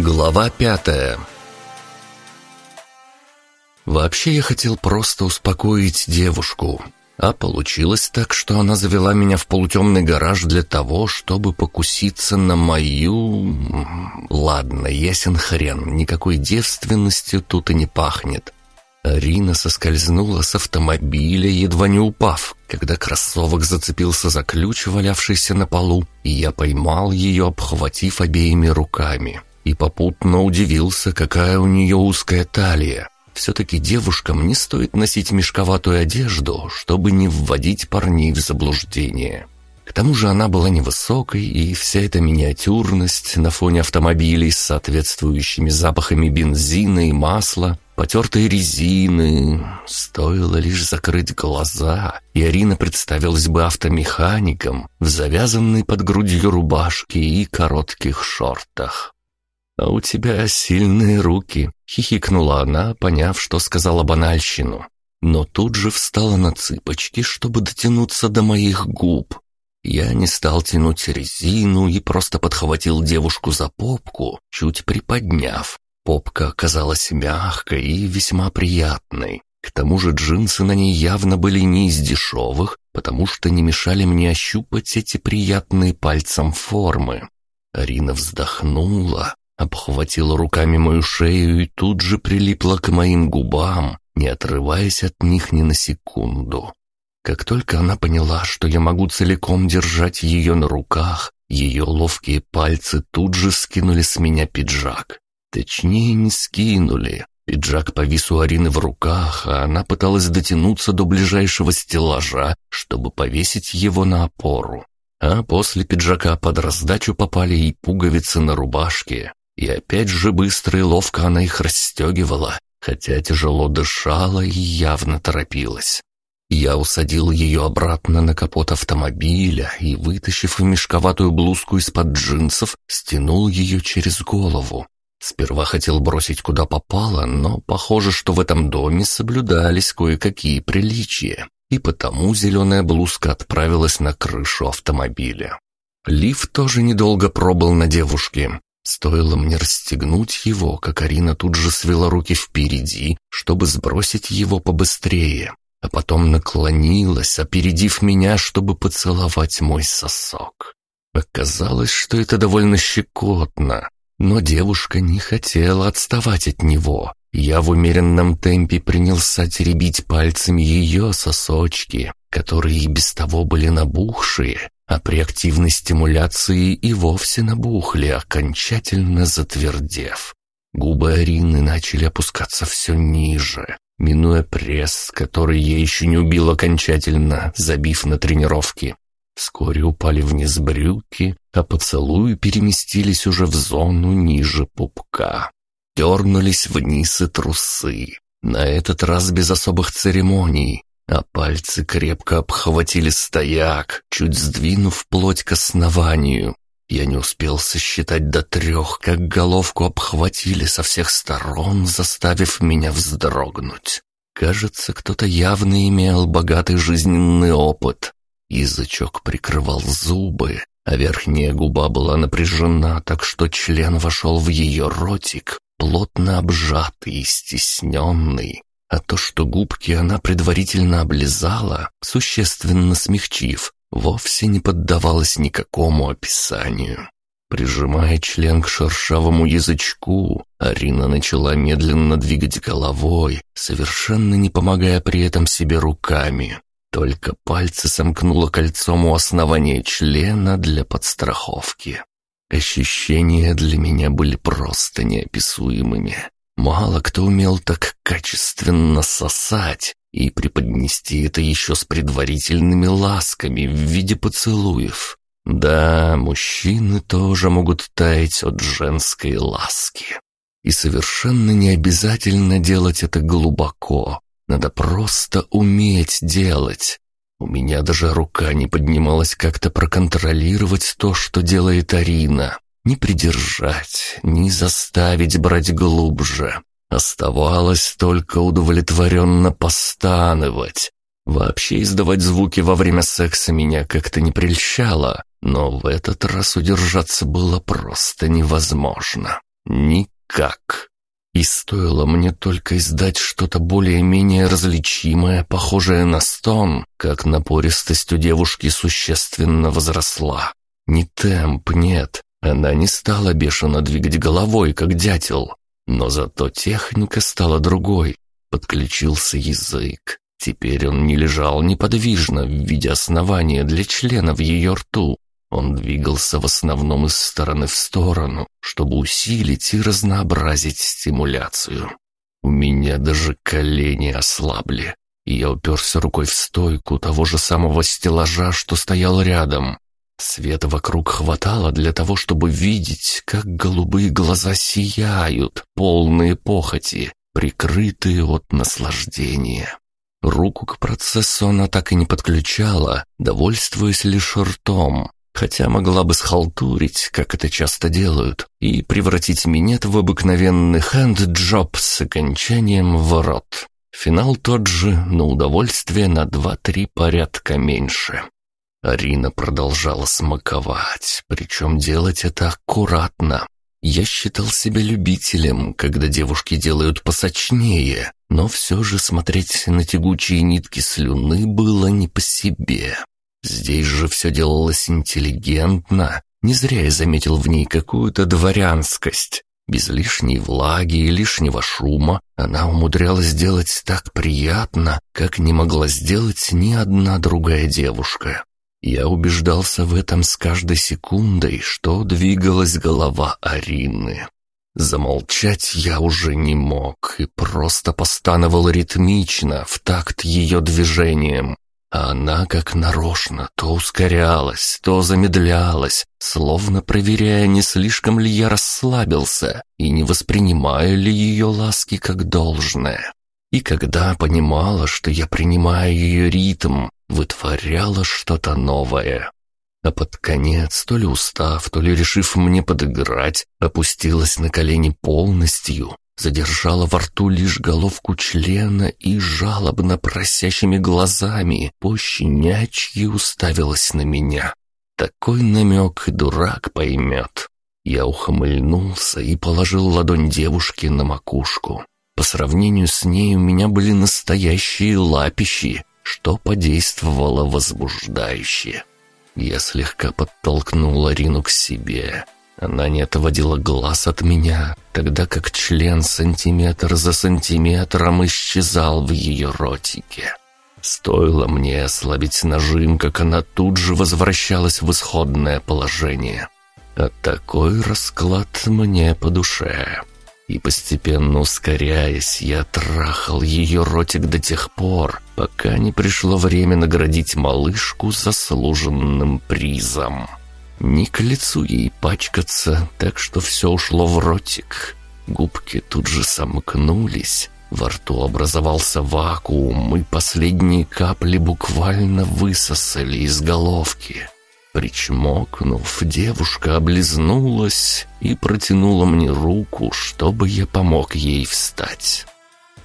Глава пятая Вообще я хотел просто успокоить девушку, а получилось так, что она завела меня в полутемный гараж для того, чтобы покуситься на мою... Ладно, ясен хрен, никакой девственностью тут и не пахнет. Арина соскользнула с автомобиля, едва не упав, когда кроссовок зацепился за ключ, валявшийся на полу, и я поймал ее, обхватив обеими руками. И попутно удивился, какая у нее узкая талия. Все-таки девушкам не стоит носить мешковатую одежду, чтобы не вводить парней в заблуждение. К тому же она была невысокой, и вся эта миниатюрность на фоне автомобилей с соответствующими запахами бензина и масла, потертой резины, стоило лишь закрыть глаза, и Арина представилась бы автомехаником в завязанной под грудью рубашке и коротких шортах. «А у тебя сильные руки», — хихикнула она, поняв, что сказала банальщину. Но тут же встала на цыпочки, чтобы дотянуться до моих губ. Я не стал тянуть резину и просто подхватил девушку за попку, чуть приподняв. Попка оказалась мягкой и весьма приятной. К тому же джинсы на ней явно были не из дешевых, потому что не мешали мне ощупать эти приятные пальцем формы. Арина вздохнула, обхватила руками мою шею и тут же прилипла к моим губам, не отрываясь от них ни на секунду. Как только она поняла, что я могу целиком держать ее на руках, ее ловкие пальцы тут же скинули с меня пиджак. Точнее, не скинули. Пиджак повис у Арины в руках, а она пыталась дотянуться до ближайшего стеллажа, чтобы повесить его на опору. А после пиджака под раздачу попали и пуговицы на рубашке, и опять же быстро и ловко она их расстегивала, хотя тяжело дышала и явно торопилась. Я усадил ее обратно на капот автомобиля и, вытащив мешковатую блузку из-под джинсов, стянул ее через голову. Сперва хотел бросить куда попало, но похоже, что в этом доме соблюдались кое-какие приличия, и потому зеленая блузка отправилась на крышу автомобиля. Лиф тоже недолго пробыл на девушке, Стоило мне расстегнуть его, как Арина тут же свела руки впереди, чтобы сбросить его побыстрее, а потом наклонилась, опередив меня, чтобы поцеловать мой сосок. Оказалось, что это довольно щекотно, но девушка не хотела отставать от него. Я в умеренном темпе принялся теребить пальцами ее сосочки, которые и без того были набухшие, а при активной стимуляции и вовсе набухли, окончательно затвердев. Губы Арины начали опускаться все ниже, минуя пресс, который я еще не убил окончательно, забив на тренировки. Вскоре упали вниз брюки, а поцелуи переместились уже в зону ниже пупка. Дернулись вниз и трусы. На этот раз без особых церемоний, а пальцы крепко обхватили стояк, чуть сдвинув плоть к основанию. Я не успел сосчитать до трех, как головку обхватили со всех сторон, заставив меня вздрогнуть. Кажется, кто-то явно имел богатый жизненный опыт. Язычок прикрывал зубы, а верхняя губа была напряжена, так что член вошел в ее ротик, плотно обжатый и стесненный а то, что губки она предварительно облизала, существенно смягчив, вовсе не поддавалось никакому описанию. Прижимая член к шершавому язычку, Арина начала медленно двигать головой, совершенно не помогая при этом себе руками. Только пальцы сомкнула кольцом у основания члена для подстраховки. Ощущения для меня были просто неописуемыми. Мало кто умел так качественно сосать и преподнести это еще с предварительными ласками в виде поцелуев. Да, мужчины тоже могут таять от женской ласки. И совершенно не обязательно делать это глубоко. Надо просто уметь делать. У меня даже рука не поднималась как-то проконтролировать то, что делает Арина. Ни придержать, ни заставить брать глубже. Оставалось только удовлетворенно постанывать. Вообще издавать звуки во время секса меня как-то не прельщало, но в этот раз удержаться было просто невозможно. Никак. И стоило мне только издать что-то более-менее различимое, похожее на стон, как напористость у девушки существенно возросла. Не темп, нет. Она не стала бешено двигать головой, как дятел. Но зато техника стала другой. Подключился язык. Теперь он не лежал неподвижно в виде основания для члена в ее рту. Он двигался в основном из стороны в сторону, чтобы усилить и разнообразить стимуляцию. У меня даже колени ослабли, и я уперся рукой в стойку того же самого стеллажа, что стоял рядом. Света вокруг хватало для того, чтобы видеть, как голубые глаза сияют, полные похоти, прикрытые от наслаждения. Руку к процессу она так и не подключала, довольствуясь лишь ртом, хотя могла бы схалтурить, как это часто делают, и превратить минет в обыкновенный хенд-джоб с окончанием в рот. Финал тот же, но удовольствие на два-три порядка меньше. Арина продолжала смаковать, причем делать это аккуратно. Я считал себя любителем, когда девушки делают посочнее, но все же смотреть на тягучие нитки слюны было не по себе. Здесь же все делалось интеллигентно. Не зря я заметил в ней какую-то дворянскость. Без лишней влаги и лишнего шума она умудрялась сделать так приятно, как не могла сделать ни одна другая девушка. Я убеждался в этом с каждой секундой, что двигалась голова Арины. Замолчать я уже не мог и просто постановал ритмично в такт ее движением. А она как нарочно то ускорялась, то замедлялась, словно проверяя, не слишком ли я расслабился и не воспринимаю ли ее ласки как должное. И когда понимала, что я принимаю ее ритм, вытворяла что-то новое. А под конец, то ли устав, то ли решив мне подыграть, опустилась на колени полностью, задержала во рту лишь головку члена и жалобно просящими глазами пощенячьи уставилась на меня. Такой намек дурак поймет. Я ухмыльнулся и положил ладонь девушке на макушку. По сравнению с ней у меня были настоящие лапищи, что подействовало возбуждающе. Я слегка подтолкнул Арину к себе. Она не отводила глаз от меня, тогда как член сантиметр за сантиметром исчезал в ее ротике. Стоило мне ослабить нажим, как она тут же возвращалась в исходное положение. А такой расклад мне по душе и постепенно ускоряясь, я трахал ее ротик до тех пор, пока не пришло время наградить малышку заслуженным призом. Не к лицу ей пачкаться, так что все ушло в ротик. Губки тут же сомкнулись, во рту образовался вакуум, и последние капли буквально высосали из головки. Причмокнув, девушка облизнулась и протянула мне руку, чтобы я помог ей встать.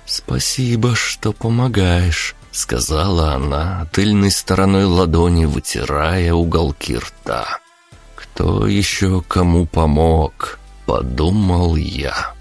«Спасибо, что помогаешь», — сказала она, тыльной стороной ладони вытирая уголки рта. «Кто еще кому помог?» — подумал я.